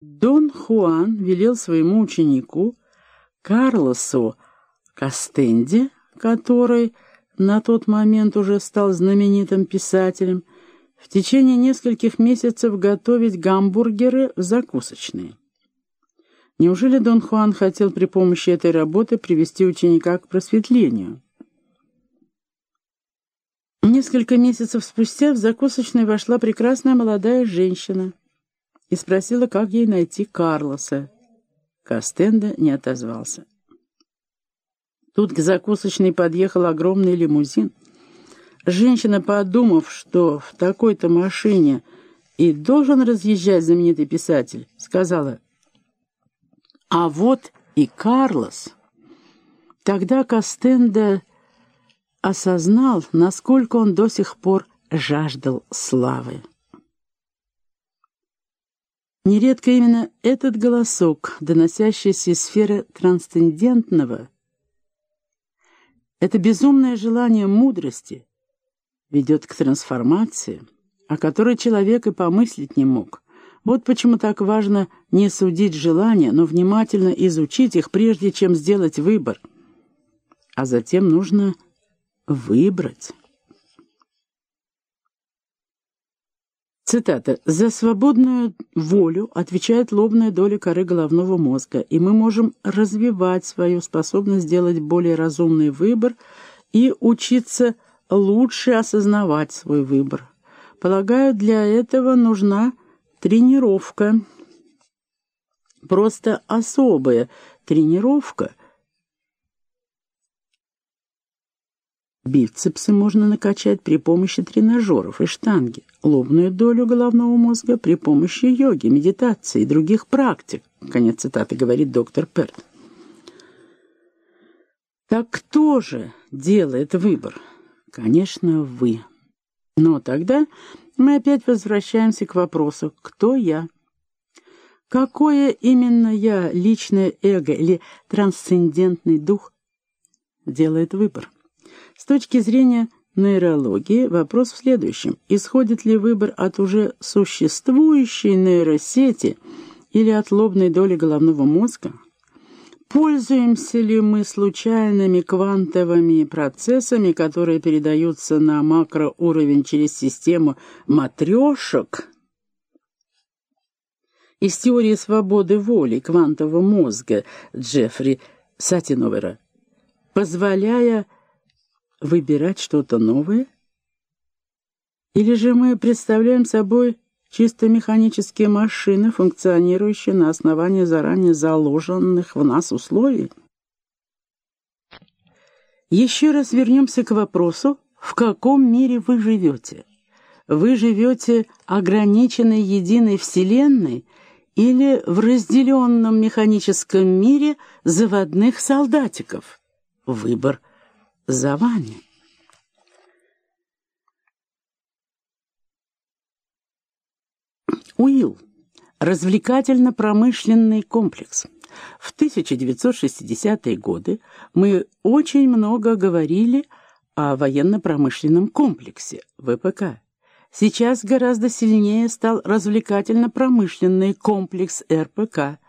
Дон Хуан велел своему ученику Карлосу Кастенде, который на тот момент уже стал знаменитым писателем, в течение нескольких месяцев готовить гамбургеры в закусочные. Неужели Дон Хуан хотел при помощи этой работы привести ученика к просветлению? Несколько месяцев спустя в закусочную вошла прекрасная молодая женщина и спросила, как ей найти Карлоса. Кастенда не отозвался. Тут к закусочной подъехал огромный лимузин. Женщина, подумав, что в такой-то машине и должен разъезжать знаменитый писатель, сказала, «А вот и Карлос». Тогда Кастенда осознал, насколько он до сих пор жаждал славы. Нередко именно этот голосок, доносящийся из сферы трансцендентного, это безумное желание мудрости ведет к трансформации, о которой человек и помыслить не мог. Вот почему так важно не судить желания, но внимательно изучить их, прежде чем сделать выбор. А затем нужно выбрать. Цитата. «За свободную волю отвечает лобная доля коры головного мозга, и мы можем развивать свою способность сделать более разумный выбор и учиться лучше осознавать свой выбор. Полагаю, для этого нужна тренировка, просто особая тренировка, Бицепсы можно накачать при помощи тренажеров и штанги, лобную долю головного мозга при помощи йоги, медитации и других практик. Конец цитаты говорит доктор Перт. Так кто же делает выбор? Конечно, вы. Но тогда мы опять возвращаемся к вопросу «Кто я?». Какое именно я, личное эго или трансцендентный дух, делает выбор? С точки зрения нейрологии вопрос в следующем. Исходит ли выбор от уже существующей нейросети или от лобной доли головного мозга? Пользуемся ли мы случайными квантовыми процессами, которые передаются на макроуровень через систему матрешек? Из теории свободы воли квантового мозга Джеффри Сатиновера, позволяя выбирать что-то новое? Или же мы представляем собой чисто механические машины, функционирующие на основании заранее заложенных в нас условий? Еще раз вернемся к вопросу, в каком мире вы живете? Вы живете ограниченной единой Вселенной или в разделенном механическом мире заводных солдатиков? Выбор за вами. УИЛ. Развлекательно-промышленный комплекс. В 1960-е годы мы очень много говорили о военно-промышленном комплексе ВПК. Сейчас гораздо сильнее стал развлекательно-промышленный комплекс РПК –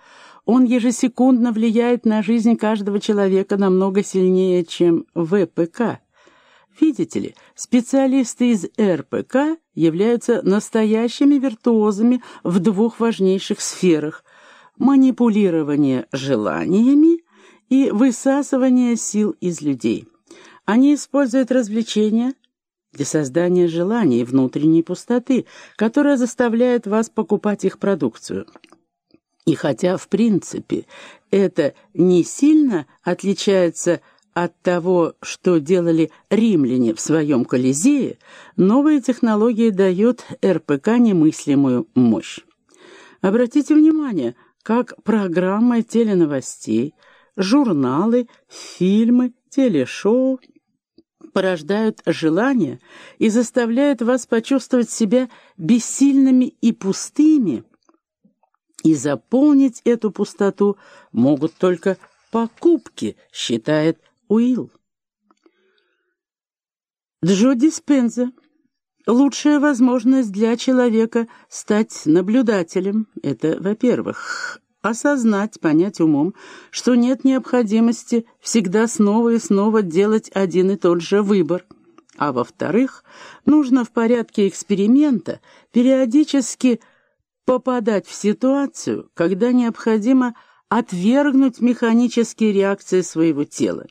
он ежесекундно влияет на жизнь каждого человека намного сильнее, чем ВПК. Видите ли, специалисты из РПК являются настоящими виртуозами в двух важнейших сферах – манипулирование желаниями и высасывание сил из людей. Они используют развлечения для создания желаний внутренней пустоты, которая заставляет вас покупать их продукцию – и хотя, в принципе, это не сильно отличается от того, что делали римляне в своем Колизее, новые технологии дают РПК немыслимую мощь. Обратите внимание, как программы теленовостей, журналы, фильмы, телешоу порождают желания и заставляют вас почувствовать себя бессильными и пустыми, и заполнить эту пустоту могут только покупки, считает Уилл. Джо Диспенза лучшая возможность для человека стать наблюдателем. Это, во-первых, осознать, понять умом, что нет необходимости всегда снова и снова делать один и тот же выбор. А во-вторых, нужно в порядке эксперимента периодически попадать в ситуацию, когда необходимо отвергнуть механические реакции своего тела.